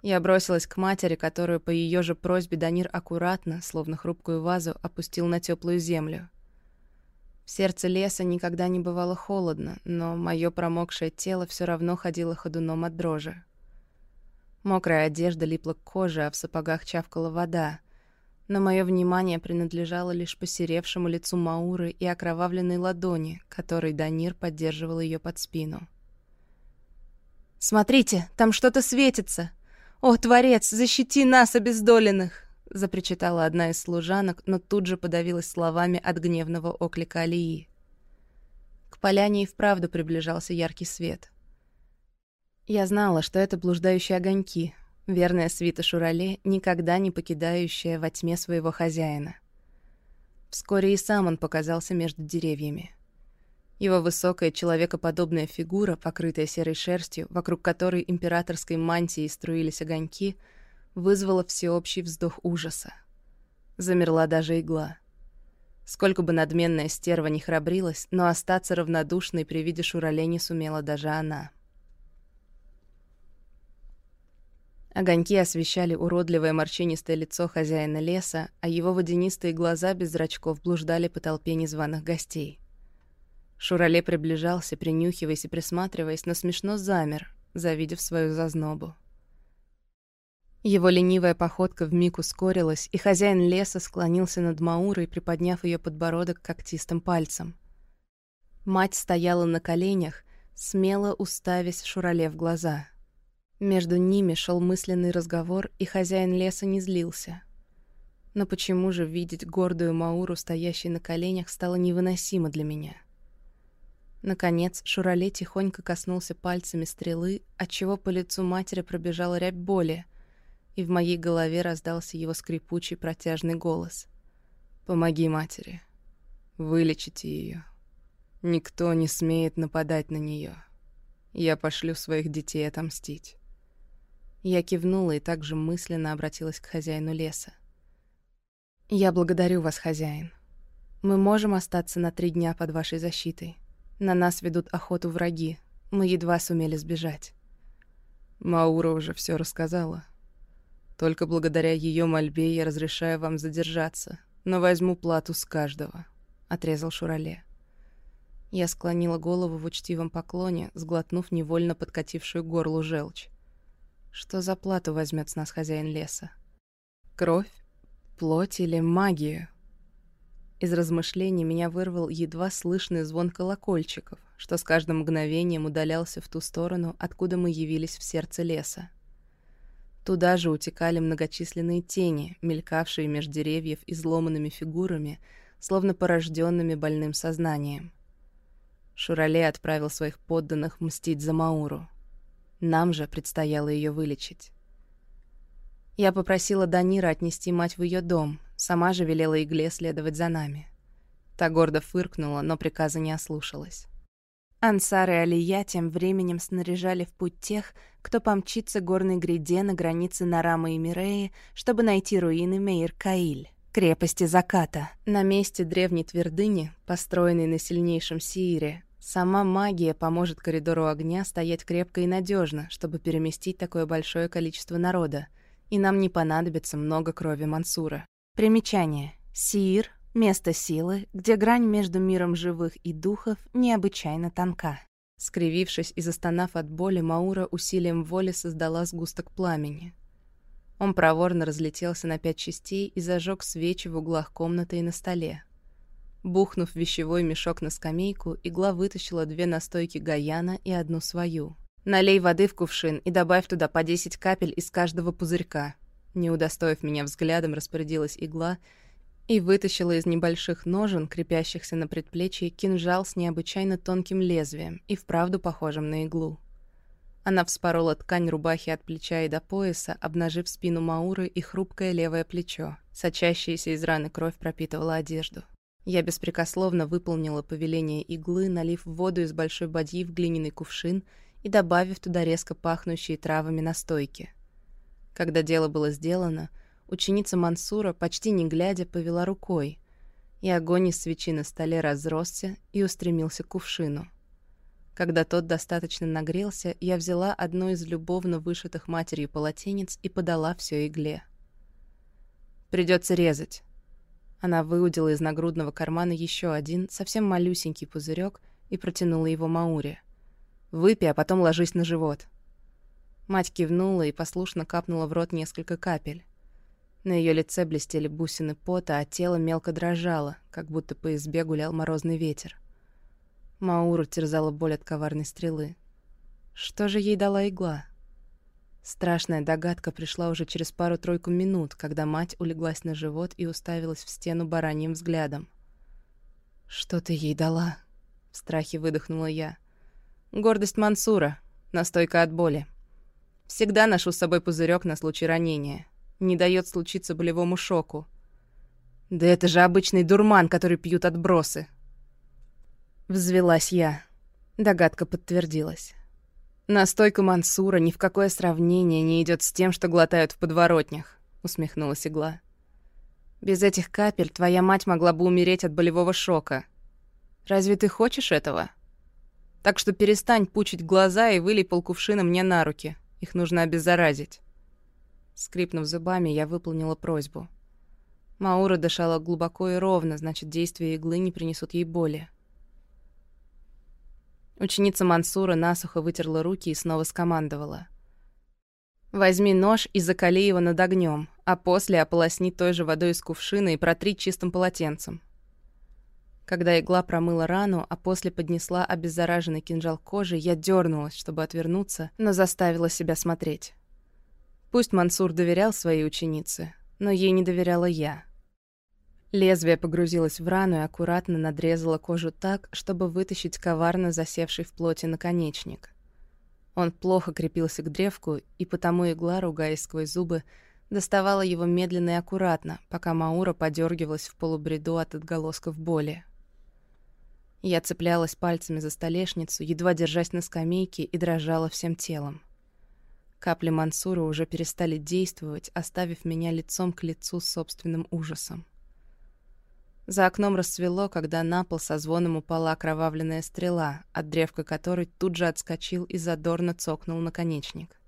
Я бросилась к матери, которую по ее же просьбе Данир аккуратно, словно хрупкую вазу, опустил на теплую землю. В сердце леса никогда не бывало холодно, но мое промокшее тело все равно ходило ходуном от дрожи. Мокрая одежда липла к коже, а в сапогах чавкала вода — но мое внимание принадлежало лишь посеревшему лицу Мауры и окровавленной ладони, которой Данир поддерживал ее под спину. «Смотрите, там что-то светится! О, Творец, защити нас, обездоленных!» — запричитала одна из служанок, но тут же подавилась словами от гневного оклика Алии. К поляне и вправду приближался яркий свет. Я знала, что это блуждающие огоньки, верная свита Шурале, никогда не покидающая во тьме своего хозяина. Вскоре и сам он показался между деревьями. Его высокая человекоподобная фигура, покрытая серой шерстью, вокруг которой императорской мантией струились огоньки, вызвала всеобщий вздох ужаса. Замерла даже игла. Сколько бы надменная стерва не храбрилась, но остаться равнодушной при виде Шурале не сумела даже она. Огоньки освещали уродливое морщинистое лицо хозяина леса, а его водянистые глаза без зрачков блуждали по толпе незваных гостей. Шурале приближался, принюхиваясь и присматриваясь, но смешно замер, завидев свою зазнобу. Его ленивая походка вмиг ускорилась, и хозяин леса склонился над Маурой, приподняв ее подбородок когтистым пальцем. Мать стояла на коленях, смело уставясь Шурале в глаза — между ними шел мысленный разговор, и хозяин леса не злился. Но почему же видеть гордую Мауру, стоящей на коленях, стало невыносимо для меня? Наконец, Шурале тихонько коснулся пальцами стрелы, отчего по лицу матери пробежала рябь боли, и в моей голове раздался его скрипучий протяжный голос. «Помоги матери. Вылечите ее. Никто не смеет нападать на нее. Я пошлю своих детей отомстить». Я кивнула и также мысленно обратилась к хозяину леса. «Я благодарю вас, хозяин. Мы можем остаться на три дня под вашей защитой. На нас ведут охоту враги. Мы едва сумели сбежать. Маура уже все рассказала. Только благодаря ее мольбе я разрешаю вам задержаться, но возьму плату с каждого», — отрезал Шурале. Я склонила голову в учтивом поклоне, сглотнув невольно подкатившую горлу желчь. Что за плату возьмет с нас хозяин леса? Кровь? Плоть или магию? Из размышлений меня вырвал едва слышный звон колокольчиков, что с каждым мгновением удалялся в ту сторону, откуда мы явились в сердце леса. Туда же утекали многочисленные тени, мелькавшие меж деревьев изломанными фигурами, словно порожденными больным сознанием. Шурале отправил своих подданных мстить за Мауру. Нам же предстояло ее вылечить. Я попросила Данира отнести мать в ее дом, сама же велела Игле следовать за нами. Та гордо фыркнула, но приказа не ослушалась. Ансар и Алия тем временем снаряжали в путь тех, кто помчится горной гряде на границе Нарама и Миреи, чтобы найти руины Мейр-Каиль крепости заката. На месте древней твердыни, построенной на сильнейшем Сиире, сама магия поможет коридору огня стоять крепко и надежно, чтобы переместить такое большое количество народа, и нам не понадобится много крови Мансура. Примечание. Сиир — место силы, где грань между миром живых и духов необычайно тонка. Скривившись и застонав от боли, Маура усилием воли создала сгусток пламени. Он проворно разлетелся на пять частей и зажег свечи в углах комнаты и на столе. Бухнув вещевой мешок на скамейку, игла вытащила две настойки Гаяна и одну свою. «Налей воды в кувшин и добавь туда по 10 капель из каждого пузырька». Не удостоив меня взглядом, распорядилась игла и вытащила из небольших ножен, крепящихся на предплечье, кинжал с необычайно тонким лезвием и вправду похожим на иглу. Она вспорола ткань рубахи от плеча и до пояса, обнажив спину Мауры и хрупкое левое плечо. Сочащаяся из раны кровь пропитывала одежду. Я беспрекословно выполнила повеление иглы, налив воду из большой бадьи в глиняный кувшин и добавив туда резко пахнущие травами настойки. Когда дело было сделано, ученица Мансура, почти не глядя, повела рукой, и огонь из свечи на столе разросся и устремился к кувшину. Когда тот достаточно нагрелся, я взяла одно из любовно вышитых матерью полотенец и подала все игле. Придется резать». Она выудила из нагрудного кармана еще один, совсем малюсенький пузырек и протянула его Мауре. «Выпей, а потом ложись на живот». Мать кивнула и послушно капнула в рот несколько капель. На ее лице блестели бусины пота, а тело мелко дрожало, как будто по избе гулял морозный ветер. Мауру терзала боль от коварной стрелы. Что же ей дала игла? Страшная догадка пришла уже через пару-тройку минут, когда мать улеглась на живот и уставилась в стену бараньим взглядом. «Что ты ей дала?» — в страхе выдохнула я. «Гордость Мансура. Настойка от боли. Всегда ношу с собой пузырек на случай ранения. Не дает случиться болевому шоку. Да это же обычный дурман, который пьют отбросы. Взвелась я. Догадка подтвердилась. Настойка Мансура ни в какое сравнение не идет с тем, что глотают в подворотнях, усмехнулась игла. Без этих капель твоя мать могла бы умереть от болевого шока. Разве ты хочешь этого? Так что перестань пучить глаза и вылей полкувшина мне на руки. Их нужно обеззаразить. Скрипнув зубами, я выполнила просьбу. Маура дышала глубоко и ровно, значит, действия иглы не принесут ей боли. Ученица Мансура насухо вытерла руки и снова скомандовала. «Возьми нож и закали его над огнем, а после ополосни той же водой из кувшина и протри чистым полотенцем». Когда игла промыла рану, а после поднесла обеззараженный кинжал к коже, я дернулась, чтобы отвернуться, но заставила себя смотреть. Пусть Мансур доверял своей ученице, но ей не доверяла я. Лезвие погрузилось в рану и аккуратно надрезало кожу так, чтобы вытащить коварно засевший в плоти наконечник. Он плохо крепился к древку, и потому игла, ругаясь сквозь зубы, доставала его медленно и аккуратно, пока Маура подергивалась в полубреду от отголосков боли. Я цеплялась пальцами за столешницу, едва держась на скамейке, и дрожала всем телом. Капли Мансура уже перестали действовать, оставив меня лицом к лицу с собственным ужасом. За окном расцвело, когда на пол со звоном упала окровавленная стрела, от древка которой тут же отскочил и задорно цокнул наконечник.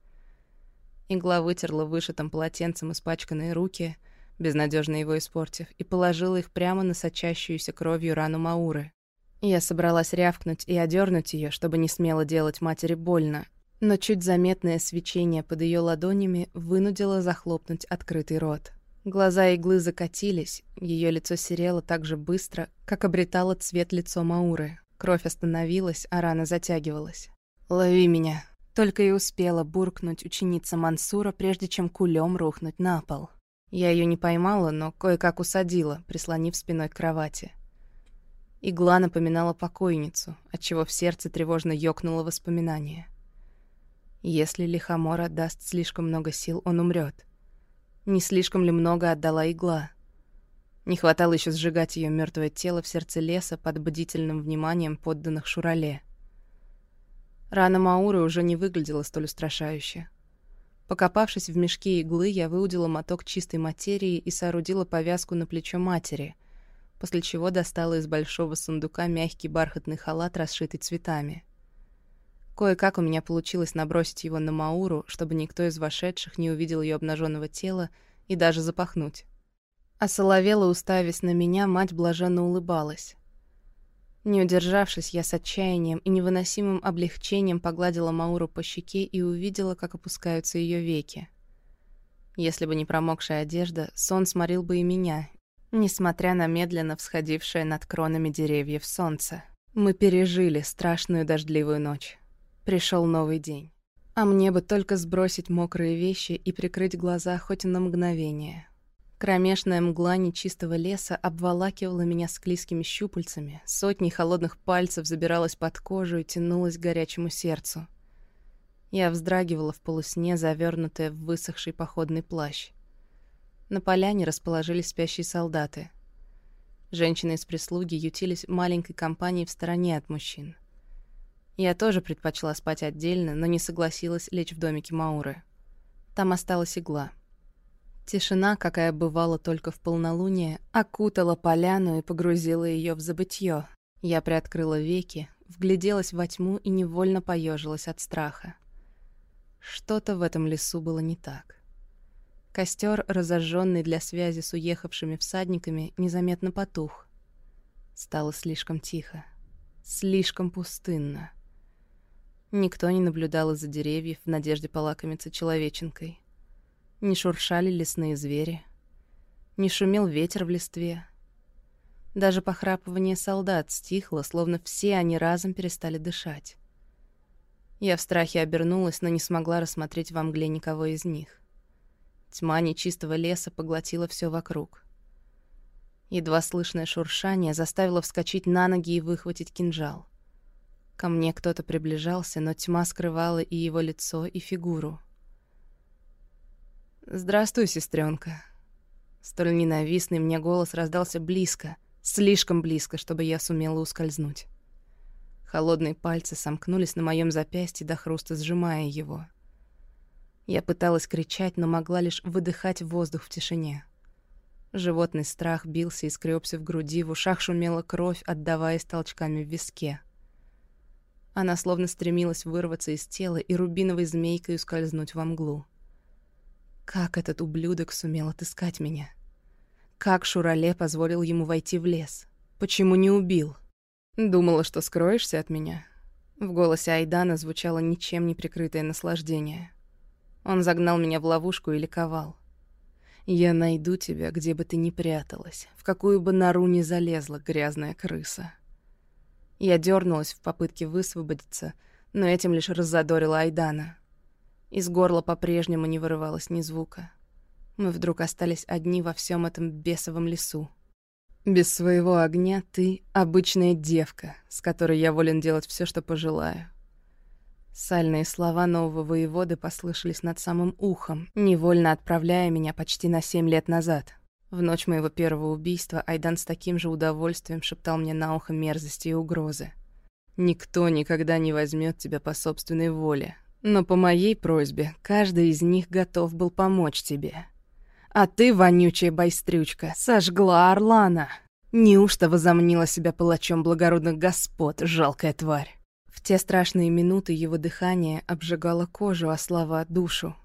Игла вытерла вышитым полотенцем испачканные руки, безнадежно его испортив, и положила их прямо на сочащуюся кровью рану Мауры. Я собралась рявкнуть и одернуть ее, чтобы не смело делать матери больно, но чуть заметное свечение под ее ладонями вынудило захлопнуть открытый рот. Глаза иглы закатились, ее лицо серело так же быстро, как обретало цвет лицо Мауры. Кровь остановилась, а рана затягивалась. «Лови меня!» Только и успела буркнуть ученица Мансура, прежде чем кулем рухнуть на пол. Я ее не поймала, но кое-как усадила, прислонив спиной к кровати. Игла напоминала покойницу, отчего в сердце тревожно ёкнуло воспоминание. Если Лихомор отдаст слишком много сил, он умрет. Не слишком ли много отдала игла? Не хватало еще сжигать ее мертвое тело в сердце леса под бдительным вниманием подданных Шурале. Рана Мауры уже не выглядела столь устрашающе. Покопавшись в мешке иглы, я выудила моток чистой материи и соорудила повязку на плечо матери, после чего достала из большого сундука мягкий бархатный халат, расшитый цветами. Кое-как у меня получилось набросить его на Мауру, чтобы никто из вошедших не увидел ее обнаженного тела и даже запахнуть. А соловела, уставясь на меня, мать блаженно улыбалась. Не удержавшись, я с отчаянием и невыносимым облегчением погладила Мауру по щеке и увидела, как опускаются ее веки. Если бы не промокшая одежда, сон сморил бы и меня, несмотря на медленно всходившее над кронами деревьев солнце. Мы пережили страшную дождливую ночь. Пришел новый день. А мне бы только сбросить мокрые вещи и прикрыть глаза хоть на мгновение. Кромешная мгла нечистого леса обволакивала меня склизкими щупальцами, сотни холодных пальцев забиралась под кожу и тянулась к горячему сердцу. Я вздрагивала в полусне, завернутая в высохший походный плащ. На поляне расположились спящие солдаты. Женщины из прислуги ютились маленькой компанией в стороне от мужчин. Я тоже предпочла спать отдельно, но не согласилась лечь в домике Мауры. Там осталась игла. Тишина, какая бывала только в полнолуние, окутала поляну и погрузила ее в забытье. Я приоткрыла веки, вгляделась во тьму и невольно поежилась от страха. Что-то в этом лесу было не так. Костер, разожженный для связи с уехавшими всадниками, незаметно потух. Стало слишком тихо, слишком пустынно. Никто не наблюдал из-за деревьев в надежде полакомиться человеченкой. Не шуршали лесные звери, не шумел ветер в листве. Даже похрапывание солдат стихло, словно все они разом перестали дышать. Я в страхе обернулась, но не смогла рассмотреть во мгле никого из них. Тьма нечистого леса поглотила все вокруг. Едва слышное шуршание заставило вскочить на ноги и выхватить кинжал. Ко мне кто-то приближался, но тьма скрывала и его лицо, и фигуру. «Здравствуй, сестренка. Столь ненавистный мне голос раздался близко, слишком близко, чтобы я сумела ускользнуть. Холодные пальцы сомкнулись на моем запястье до хруста, сжимая его. Я пыталась кричать, но могла лишь выдыхать воздух в тишине. Животный страх бился и скрёбся в груди, в ушах шумела кровь, отдаваясь толчками в виске. Она словно стремилась вырваться из тела и рубиновой змейкой ускользнуть во мглу. Как этот ублюдок сумел отыскать меня? Как Шурале позволил ему войти в лес? Почему не убил? Думала, что скроешься от меня. В голосе Айдана звучало ничем не прикрытое наслаждение. Он загнал меня в ловушку и ликовал. «Я найду тебя, где бы ты ни пряталась, в какую бы нору ни залезла грязная крыса». Я дернулась в попытке высвободиться, но этим лишь раззадорила Айдана. Из горла по-прежнему не вырывалось ни звука. Мы вдруг остались одни во всем этом бесовом лесу. Без своего огня ты — обычная девка, с которой я волен делать все, что пожелаю. Сальные слова нового воеводы послышались над самым ухом, невольно отправляя меня почти на семь лет назад. В ночь моего первого убийства Айдан с таким же удовольствием шептал мне на ухо мерзости и угрозы. «Никто никогда не возьмет тебя по собственной воле, но по моей просьбе каждый из них готов был помочь тебе. А ты, вонючая байстрючка, сожгла Орлана. Неужто возомнила себя палачом благородных господ, жалкая тварь? В те страшные минуты его дыхание обжигало кожу, а слова — душу.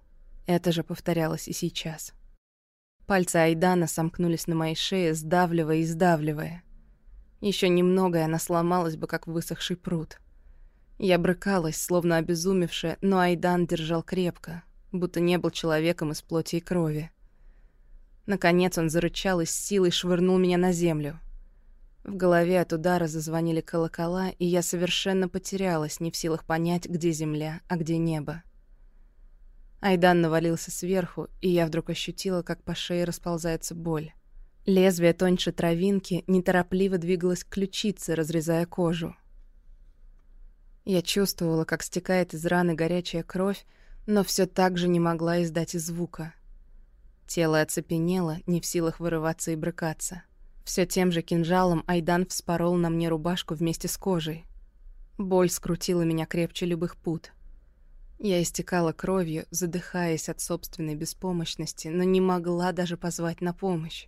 Это же повторялось и сейчас. Пальцы Айдана сомкнулись на моей шее, сдавливая и сдавливая. Еще немного, и она сломалась бы, как высохший пруд. Я брыкалась, словно обезумевшая, но Айдан держал крепко, будто не был человеком из плоти и крови. Наконец он зарычал и с силой швырнул меня на землю. В голове от удара зазвонили колокола, и я совершенно потерялась, не в силах понять, где земля, а где небо. Айдан навалился сверху, и я вдруг ощутила, как по шее расползается боль. Лезвие тоньше травинки неторопливо двигалось к ключице, разрезая кожу. Я чувствовала, как стекает из раны горячая кровь, но все так же не могла издать и звука. Тело оцепенело, не в силах вырываться и брыкаться. Все тем же кинжалом Айдан вспорол на мне рубашку вместе с кожей. Боль скрутила меня крепче любых пут. Я истекала кровью, задыхаясь от собственной беспомощности, но не могла даже позвать на помощь.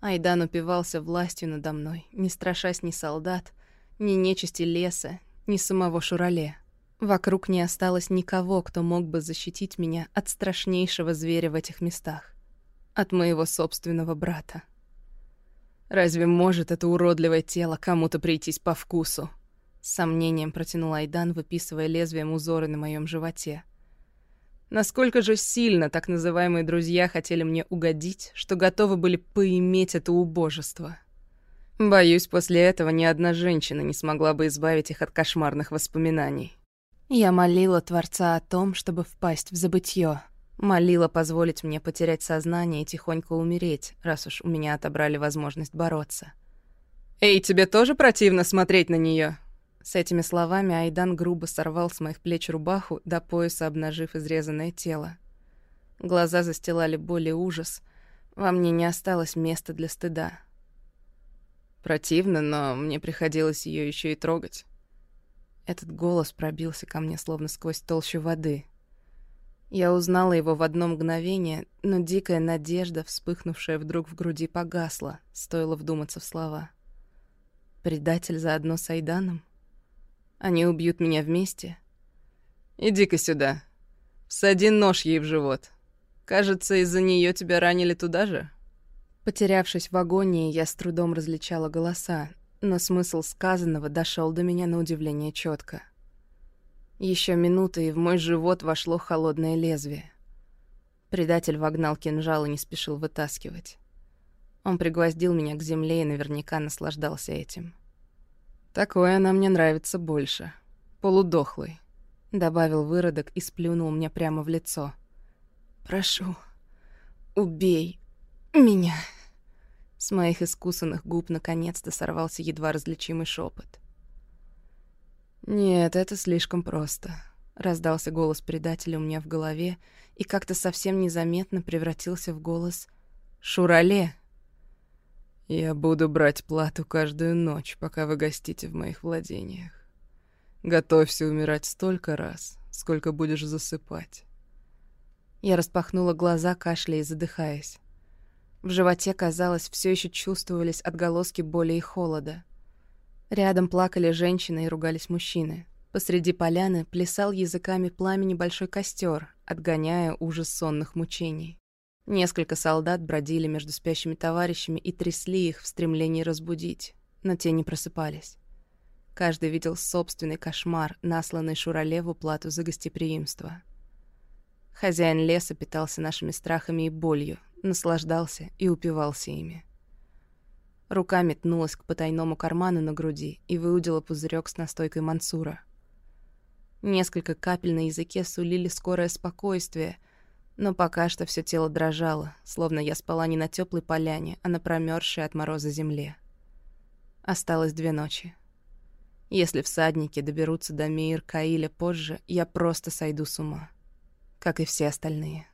Айдан упивался властью надо мной, не страшась ни солдат, ни нечисти леса, ни самого Шурале. Вокруг не осталось никого, кто мог бы защитить меня от страшнейшего зверя в этих местах. От моего собственного брата. Разве может это уродливое тело кому-то прийтись по вкусу? С сомнением протянул Айдан, выписывая лезвием узоры на моем животе. Насколько же сильно так называемые друзья хотели мне угодить, что готовы были поиметь это убожество. Боюсь, после этого ни одна женщина не смогла бы избавить их от кошмарных воспоминаний. Я молила Творца о том, чтобы впасть в забытье. Молила позволить мне потерять сознание и тихонько умереть, раз уж у меня отобрали возможность бороться. «Эй, тебе тоже противно смотреть на нее? С этими словами Айдан грубо сорвал с моих плеч рубаху, до пояса обнажив изрезанное тело. Глаза застилали боль и ужас. Во мне не осталось места для стыда. Противно, но мне приходилось ее еще и трогать. Этот голос пробился ко мне словно сквозь толщу воды. Я узнала его в одно мгновение, но дикая надежда, вспыхнувшая вдруг в груди, погасла, стоило вдуматься в слова. Предатель заодно с Айданом? Они убьют меня вместе? Иди-ка сюда. Всади нож ей в живот. Кажется, из-за нее тебя ранили туда же. Потерявшись в агонии, я с трудом различала голоса, но смысл сказанного дошел до меня на удивление четко. Еще минута, и в мой живот вошло холодное лезвие. Предатель вогнал кинжал и не спешил вытаскивать. Он пригвоздил меня к земле и наверняка наслаждался этим. «Такое она мне нравится больше. Полудохлый», — добавил выродок и сплюнул мне прямо в лицо. «Прошу, убей меня». С моих искусанных губ наконец-то сорвался едва различимый шепот. «Нет, это слишком просто», — раздался голос предателя у меня в голове и как-то совсем незаметно превратился в голос «Шурале». Я буду брать плату каждую ночь, пока вы гостите в моих владениях. Готовься умирать столько раз, сколько будешь засыпать. Я распахнула глаза, кашляя и задыхаясь. В животе, казалось, все еще чувствовались отголоски боли и холода. Рядом плакали женщины и ругались мужчины. Посреди поляны плясал языками пламени большой костер, отгоняя ужас сонных мучений. Несколько солдат бродили между спящими товарищами и трясли их в стремлении разбудить, но те не просыпались. Каждый видел собственный кошмар, насланный Шурале в уплату за гостеприимство. Хозяин леса питался нашими страхами и болью, наслаждался и упивался ими. Рука метнулась к потайному карману на груди и выудила пузырек с настойкой мансура. Несколько капель на языке сулили скорое спокойствие — но пока что все тело дрожало, словно я спала не на теплой поляне, а на промерзшей от мороза земле. Осталось две ночи. Если всадники доберутся до Мейр Каиля позже, я просто сойду с ума. Как и все остальные.